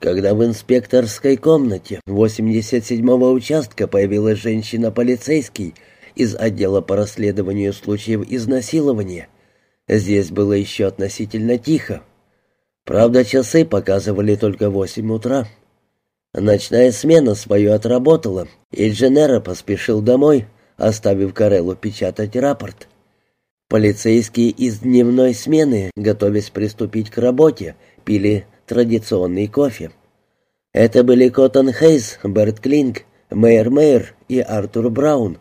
Когда в инспекторской комнате 87-го участка появилась женщина-полицейский из отдела по расследованию случаев изнасилования, здесь было еще относительно тихо. Правда, часы показывали только 8 утра. Ночная смена свою отработала, и Дженера поспешил домой, оставив Кареллу печатать рапорт. Полицейские из дневной смены, готовясь приступить к работе, пили традиционный кофе. Это были Коттон Хейс, Берт Клинк, Мэйр Мэйр и Артур Браун.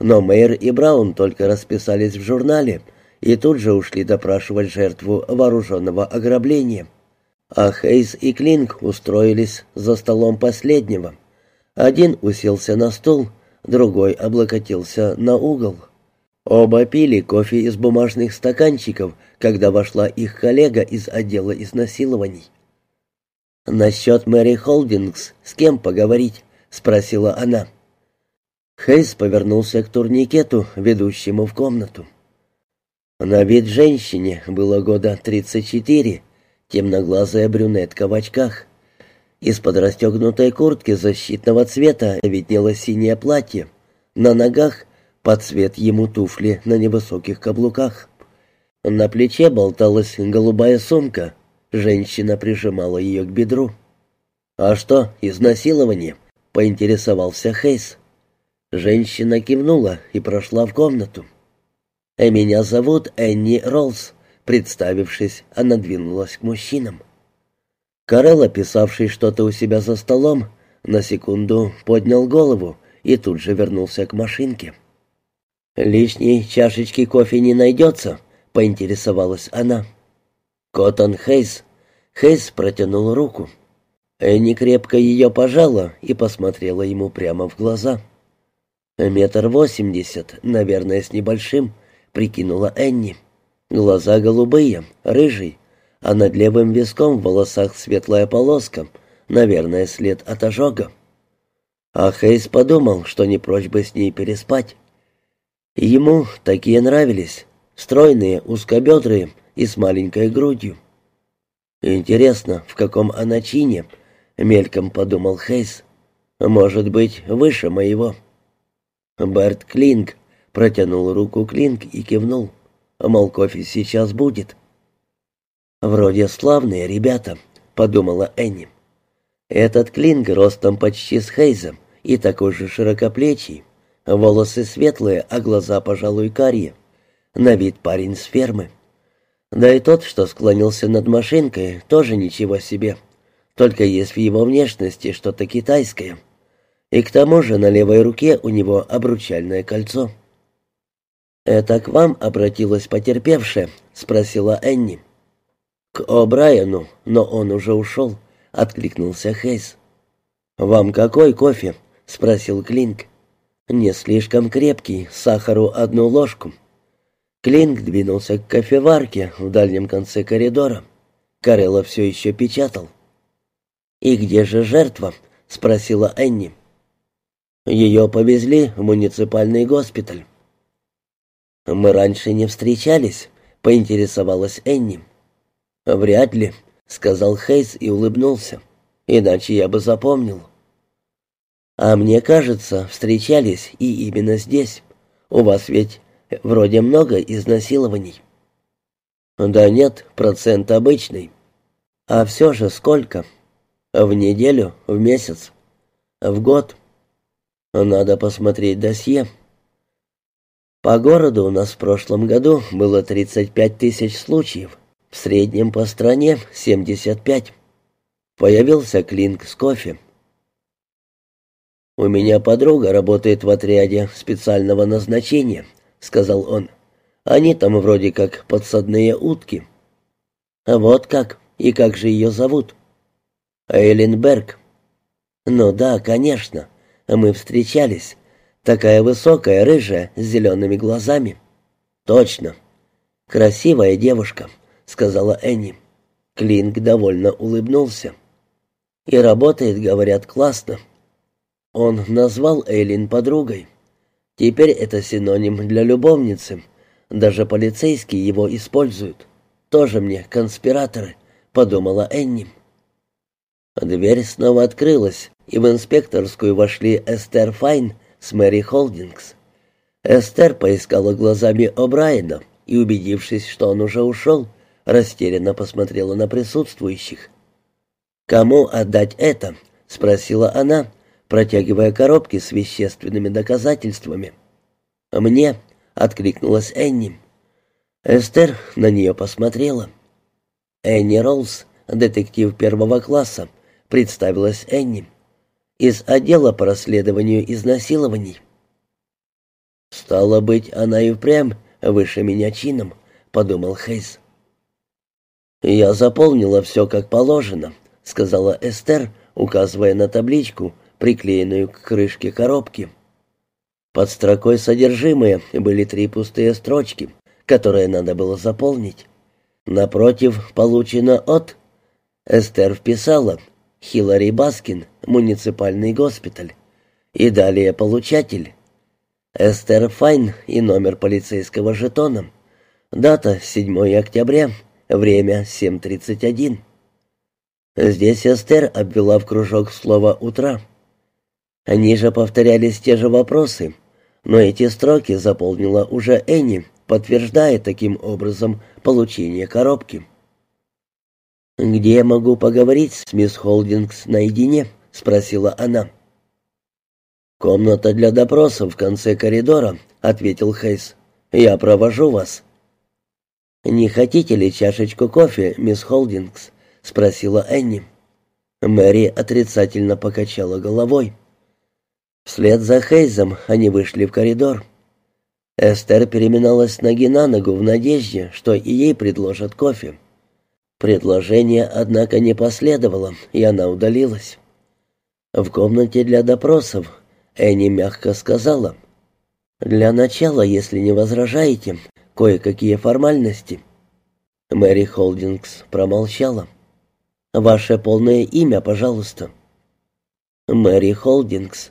Но Мэйр и Браун только расписались в журнале и тут же ушли допрашивать жертву вооруженного ограбления. А Хейс и Клинк устроились за столом последнего. Один уселся на стул, другой облокотился на угол. Оба пили кофе из бумажных стаканчиков, когда вошла их коллега из отдела изнасилований. «Насчет Мэри Холдингс с кем поговорить?» — спросила она. Хейс повернулся к турникету, ведущему в комнату. На вид женщине было года тридцать четыре, темноглазая брюнетка в очках. Из-под расстегнутой куртки защитного цвета виднелось синее платье. На ногах под цвет ему туфли на невысоких каблуках. На плече болталась голубая сумка — Женщина прижимала ее к бедру. «А что, изнасилование?» — поинтересовался Хейс. Женщина кивнула и прошла в комнату. «Э, «Меня зовут Энни Роллс», — представившись, она двинулась к мужчинам. Карелла, писавший что-то у себя за столом, на секунду поднял голову и тут же вернулся к машинке. «Лишней чашечки кофе не найдется?» — поинтересовалась она. «Коттон Хейс Хейс протянул руку. Энни крепко ее пожала и посмотрела ему прямо в глаза. «Метр восемьдесят, наверное, с небольшим», — прикинула Энни. «Глаза голубые, рыжий, а над левым виском в волосах светлая полоска, наверное, след от ожога». А Хейс подумал, что не прочь бы с ней переспать. Ему такие нравились, стройные, узкобедрые и с маленькой грудью. «Интересно, в каком она чине?» — мельком подумал Хейс. «Может быть, выше моего». Берт Клинк протянул руку Клинк и кивнул. Мол, кофе сейчас будет. «Вроде славные ребята», — подумала Энни. «Этот Клинк ростом почти с Хейзом и такой же широкоплечий. Волосы светлые, а глаза, пожалуй, карие. На вид парень с фермы. Да и тот, что склонился над машинкой, тоже ничего себе. Только есть в его внешности что-то китайское. И к тому же на левой руке у него обручальное кольцо. «Это к вам обратилась потерпевшая?» — спросила Энни. «К О'Брайену, но он уже ушел», — откликнулся Хейс. «Вам какой кофе?» — спросил Клинк. «Не слишком крепкий, сахару одну ложку». Клинк двинулся к кофеварке в дальнем конце коридора. Карелла все еще печатал. «И где же жертва?» — спросила Энни. «Ее повезли в муниципальный госпиталь». «Мы раньше не встречались», — поинтересовалась Энни. «Вряд ли», — сказал Хейс и улыбнулся. «Иначе я бы запомнил». «А мне кажется, встречались и именно здесь. У вас ведь Вроде много изнасилований. Да нет, процент обычный. А все же сколько? В неделю, в месяц, в год. Надо посмотреть досье. По городу у нас в прошлом году было 35 тысяч случаев, в среднем по стране 75. Появился Клинк с кофе. У меня подруга работает в отряде специального назначения, — сказал он. «Они там вроде как подсадные утки». «А вот как? И как же ее зовут?» «Эйленберг». «Ну да, конечно. Мы встречались. Такая высокая, рыжая, с зелеными глазами». «Точно. Красивая девушка», — сказала Энни. Клинк довольно улыбнулся. «И работает, говорят, классно». Он назвал Эйлин подругой. Теперь это синоним для любовницы. Даже полицейские его используют. Тоже мне конспираторы, подумала Энни. Дверь снова открылась, и в инспекторскую вошли Эстер Файн с Мэри Холдингс. Эстер поискала глазами О'Брайена и, убедившись, что он уже ушел, растерянно посмотрела на присутствующих. «Кому отдать это?» — спросила она, протягивая коробки с вещественными доказательствами. «Мне», — откликнулась Энни. Эстер на нее посмотрела. «Энни Роллс, детектив первого класса», — представилась Энни. «Из отдела по расследованию изнасилований». «Стало быть, она и впрямь выше меня чином», — подумал Хейс. «Я заполнила все как положено», — сказала Эстер, указывая на табличку, приклеенную к крышке коробки. Под строкой «Содержимое» были три пустые строчки, которые надо было заполнить. Напротив «Получено от...» Эстер вписала «Хиллари Баскин, муниципальный госпиталь». И далее «Получатель». Эстер Файн и номер полицейского жетона. Дата 7 октября, время 7.31. Здесь Эстер обвела в кружок слово «утра». Ниже повторялись те же вопросы, но эти строки заполнила уже Энни, подтверждая таким образом получение коробки. «Где я могу поговорить с мисс Холдингс наедине?» — спросила она. «Комната для допросов в конце коридора», — ответил Хейс. «Я провожу вас». «Не хотите ли чашечку кофе, мисс Холдингс?» — спросила Энни. Мэри отрицательно покачала головой. Вслед за Хейзом они вышли в коридор. Эстер переминалась с ноги на ногу в надежде, что и ей предложат кофе. Предложение, однако, не последовало, и она удалилась. В комнате для допросов Энни мягко сказала, «Для начала, если не возражаете, кое-какие формальности». Мэри Холдингс промолчала. «Ваше полное имя, пожалуйста». «Мэри Холдингс».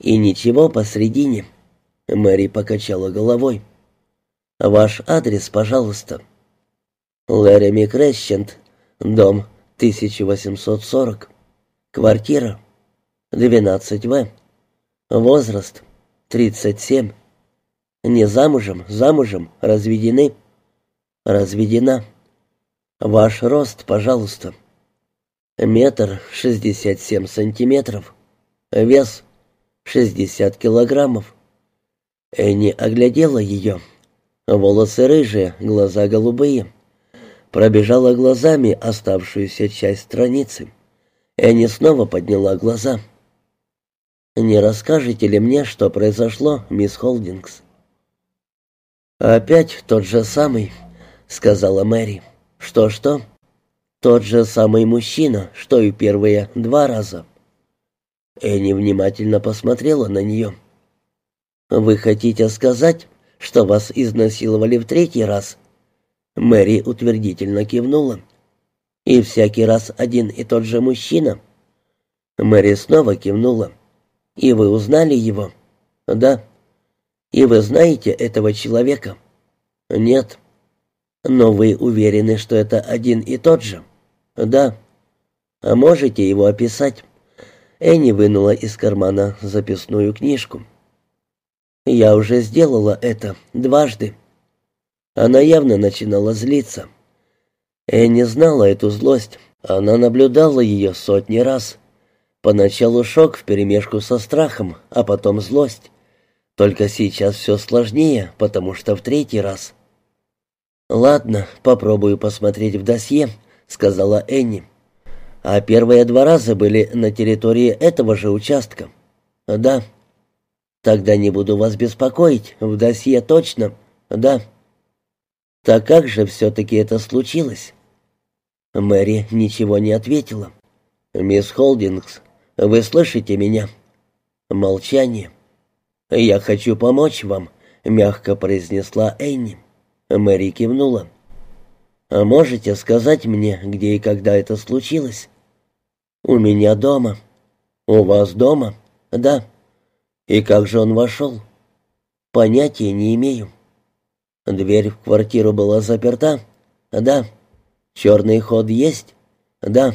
«И ничего посредине?» Мэри покачала головой. «Ваш адрес, пожалуйста». «Лэреми Крещент, дом 1840, квартира 12В, возраст 37, не замужем, замужем, разведены, разведена. Ваш рост, пожалуйста». Метр шестьдесят семь сантиметров. Вес шестьдесят килограммов. Энни оглядела ее. Волосы рыжие, глаза голубые. Пробежала глазами оставшуюся часть страницы. Энни снова подняла глаза. «Не расскажете ли мне, что произошло, мисс Холдингс?» «Опять тот же самый», — сказала Мэри. «Что-что?» «Тот же самый мужчина, что и первые два раза». Энни внимательно посмотрела на нее. «Вы хотите сказать, что вас изнасиловали в третий раз?» Мэри утвердительно кивнула. «И всякий раз один и тот же мужчина?» Мэри снова кивнула. «И вы узнали его?» «Да». «И вы знаете этого человека?» «Нет». «Но вы уверены, что это один и тот же?» «Да». «А можете его описать?» Энни вынула из кармана записную книжку. «Я уже сделала это дважды». Она явно начинала злиться. Энни знала эту злость. Она наблюдала ее сотни раз. Поначалу шок вперемешку со страхом, а потом злость. Только сейчас все сложнее, потому что в третий раз. «Ладно, попробую посмотреть в досье», — сказала Энни. А первые два раза были на территории этого же участка. Да. Тогда не буду вас беспокоить. В досье точно. Да. Так как же все-таки это случилось? Мэри ничего не ответила. «Мисс Холдингс, вы слышите меня?» Молчание. «Я хочу помочь вам», — мягко произнесла Энни. Мэри кивнула. «А можете сказать мне, где и когда это случилось?» «У меня дома». «У вас дома?» «Да». «И как же он вошел?» «Понятия не имею». «Дверь в квартиру была заперта?» «Да». «Черный ход есть?» «Да».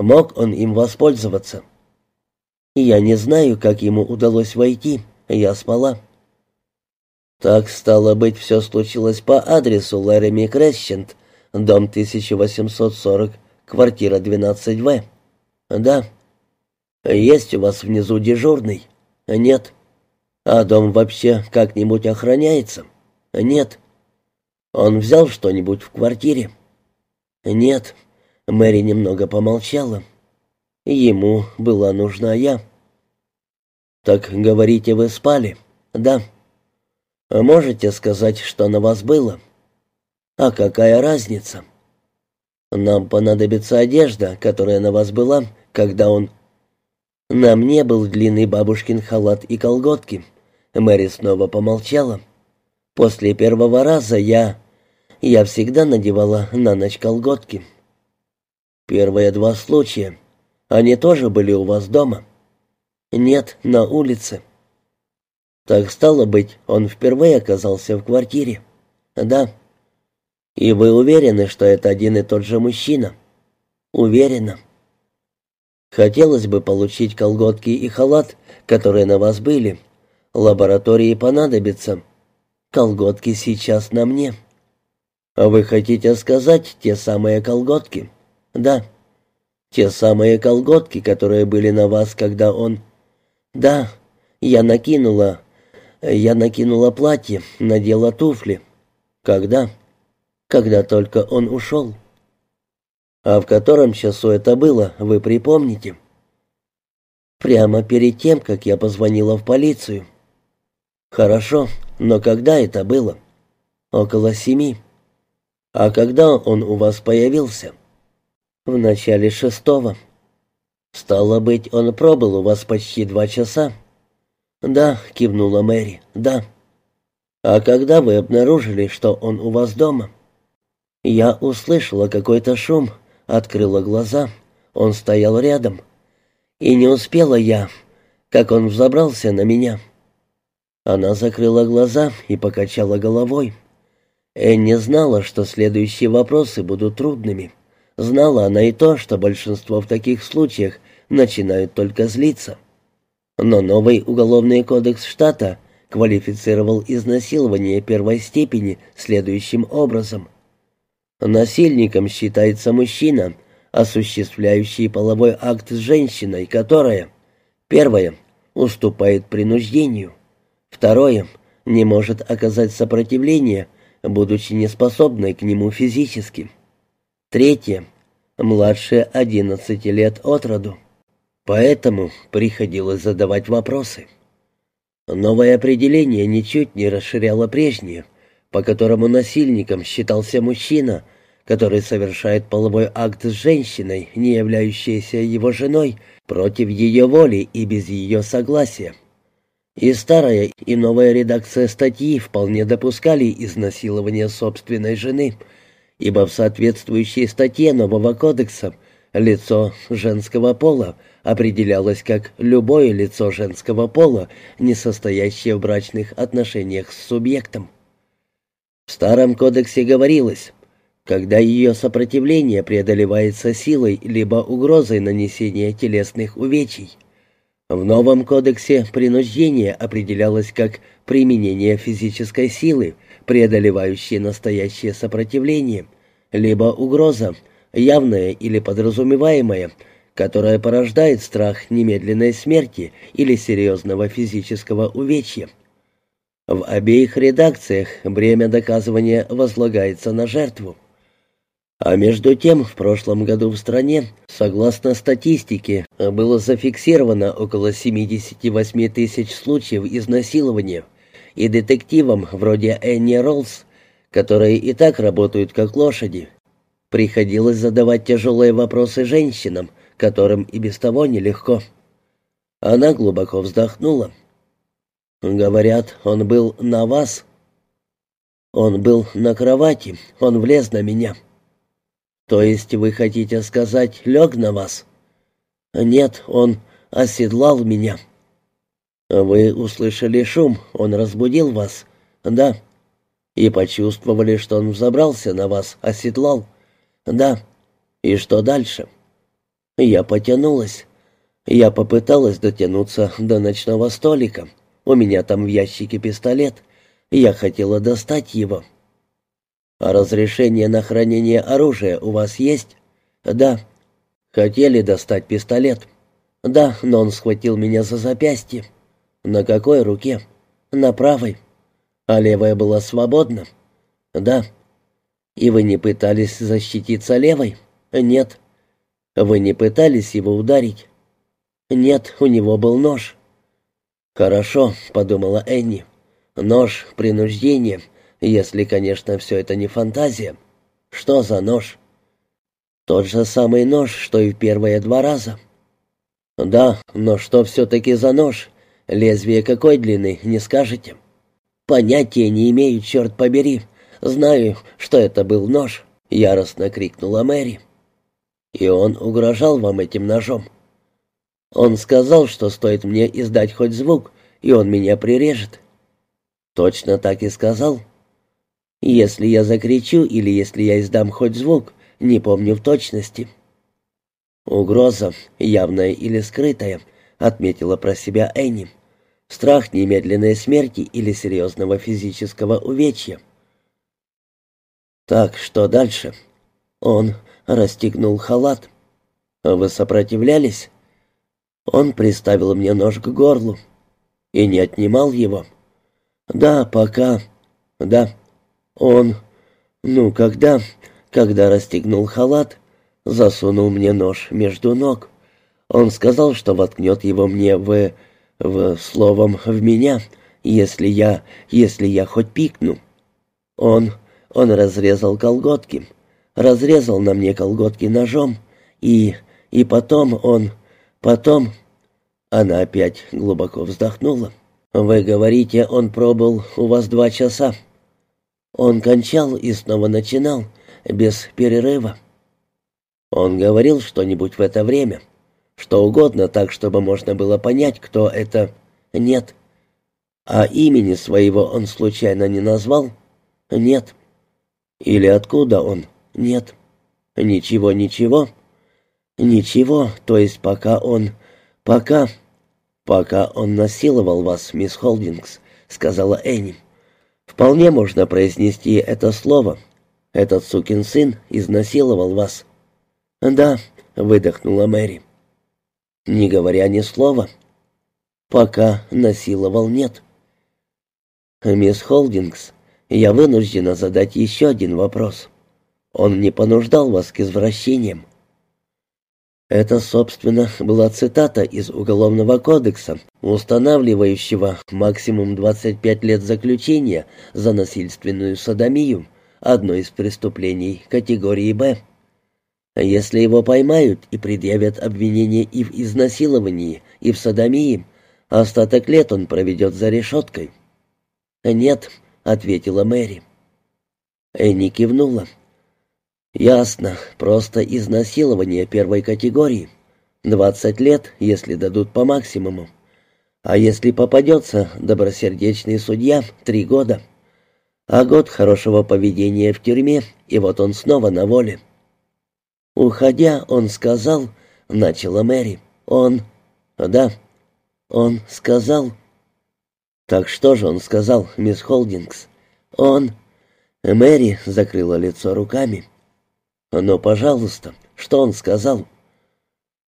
Мог он им воспользоваться? Я не знаю, как ему удалось войти. Я спала. Так, стало быть, все случилось по адресу Лареми Крещент, дом 1840, квартира 12В. Да. Есть у вас внизу дежурный? Нет. А дом вообще как-нибудь охраняется? Нет. Он взял что-нибудь в квартире? Нет. Мэри немного помолчала. Ему была нужна я. Так говорите, вы спали? Да. Можете сказать, что на вас было? А какая разница? Нам понадобится одежда, которая на вас была, когда он на мне был длинный бабушкин халат и колготки. Мэри снова помолчала. После первого раза я... Я всегда надевала на ночь колготки. Первые два случая. Они тоже были у вас дома? Нет, на улице. Так стало быть, он впервые оказался в квартире? Да. И вы уверены, что это один и тот же мужчина? Уверена. Хотелось бы получить колготки и халат, которые на вас были. Лаборатории понадобится. Колготки сейчас на мне. А вы хотите сказать те самые колготки? Да. Те самые колготки, которые были на вас, когда он... Да, я накинула... Я накинула платье, надела туфли. Когда? Когда только он ушел. А в котором часу это было, вы припомните? Прямо перед тем, как я позвонила в полицию. Хорошо, но когда это было? Около семи. А когда он у вас появился? В начале шестого. Стало быть, он пробыл у вас почти два часа. Да, кивнула Мэри. Да. А когда вы обнаружили, что он у вас дома? Я услышала какой-то шум, открыла глаза. Он стоял рядом. И не успела я, как он взобрался на меня. Она закрыла глаза и покачала головой. Энни знала, что следующие вопросы будут трудными. Знала она и то, что большинство в таких случаях начинают только злиться. Но новый уголовный кодекс штата квалифицировал изнасилование первой степени следующим образом. Насильником считается мужчина, осуществляющий половой акт с женщиной, которая, первое, уступает принуждению, второе, не может оказать сопротивление, будучи неспособной к нему физически, третье, младше 11 лет от роду. Поэтому приходилось задавать вопросы. Новое определение ничуть не расширяло прежнее – по которому насильником считался мужчина, который совершает половой акт с женщиной, не являющейся его женой, против ее воли и без ее согласия. И старая, и новая редакция статьи вполне допускали изнасилование собственной жены, ибо в соответствующей статье нового кодекса лицо женского пола определялось как любое лицо женского пола, не состоящее в брачных отношениях с субъектом. В Старом кодексе говорилось, когда ее сопротивление преодолевается силой либо угрозой нанесения телесных увечий. В Новом кодексе принуждение определялось как применение физической силы, преодолевающей настоящее сопротивление, либо угроза, явная или подразумеваемая, которая порождает страх немедленной смерти или серьезного физического увечья. В обеих редакциях бремя доказывания возлагается на жертву. А между тем, в прошлом году в стране, согласно статистике, было зафиксировано около 78 тысяч случаев изнасилования, и детективам вроде Энни Роллс, которые и так работают как лошади, приходилось задавать тяжелые вопросы женщинам, которым и без того нелегко. Она глубоко вздохнула. «Говорят, он был на вас?» «Он был на кровати, он влез на меня». «То есть вы хотите сказать, лег на вас?» «Нет, он оседлал меня». «Вы услышали шум, он разбудил вас?» «Да». «И почувствовали, что он взобрался на вас, оседлал?» «Да». «И что дальше?» Я потянулась. Я попыталась дотянуться до ночного столика. У меня там в ящике пистолет. Я хотела достать его. «А разрешение на хранение оружия у вас есть?» «Да». «Хотели достать пистолет?» «Да, но он схватил меня за запястье». «На какой руке?» «На правой». «А левая была свободна?» «Да». «И вы не пытались защититься левой?» «Нет». «Вы не пытались его ударить?» «Нет, у него был нож». «Хорошо», — подумала Энни. «Нож, принуждение, если, конечно, все это не фантазия. Что за нож?» «Тот же самый нож, что и в первые два раза». «Да, но что все-таки за нож? Лезвие какой длины, не скажете?» «Понятия не имею, черт побери. Знаю, что это был нож», — яростно крикнула Мэри. «И он угрожал вам этим ножом?» Он сказал, что стоит мне издать хоть звук, и он меня прирежет. Точно так и сказал. Если я закричу или если я издам хоть звук, не помню в точности. Угроза, явная или скрытая, отметила про себя Энни. Страх немедленной смерти или серьезного физического увечья. Так, что дальше? Он расстегнул халат. Вы сопротивлялись? Он приставил мне нож к горлу и не отнимал его. Да, пока. Да. Он... Ну, когда... Когда расстегнул халат, засунул мне нож между ног. Он сказал, что воткнет его мне в... в... словом, в меня, если я... если я хоть пикну. Он... он разрезал колготки. Разрезал на мне колготки ножом. И... и потом он... Потом она опять глубоко вздохнула. «Вы говорите, он пробыл у вас два часа?» Он кончал и снова начинал, без перерыва. Он говорил что-нибудь в это время, что угодно так, чтобы можно было понять, кто это. Нет. А имени своего он случайно не назвал? Нет. Или откуда он? Нет. Ничего, ничего. Ничего, то есть пока он... Пока... Пока он насиловал вас, мисс Холдингс, сказала Энни. Вполне можно произнести это слово. Этот сукин сын изнасиловал вас. Да, выдохнула Мэри. Не говоря ни слова. Пока насиловал нет. Мисс Холдингс, я вынуждена задать еще один вопрос. Он не понуждал вас к извращениям. Это, собственно, была цитата из Уголовного кодекса, устанавливающего максимум 25 лет заключения за насильственную садомию, одно из преступлений категории «Б». Если его поймают и предъявят обвинение и в изнасиловании, и в садомии, остаток лет он проведет за решеткой. «Нет», — ответила Мэри. Энни кивнула. «Ясно. Просто изнасилование первой категории. Двадцать лет, если дадут по максимуму. А если попадется добросердечный судья, три года. А год хорошего поведения в тюрьме, и вот он снова на воле». «Уходя, он сказал...» — начала Мэри. «Он...» «Да, он сказал...» «Так что же он сказал, мисс Холдингс?» «Он...» Мэри закрыла лицо руками. «Ну, пожалуйста, что он сказал?»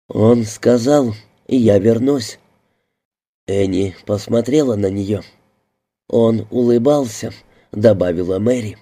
«Он сказал, и я вернусь». Энни посмотрела на нее. «Он улыбался», — добавила Мэри.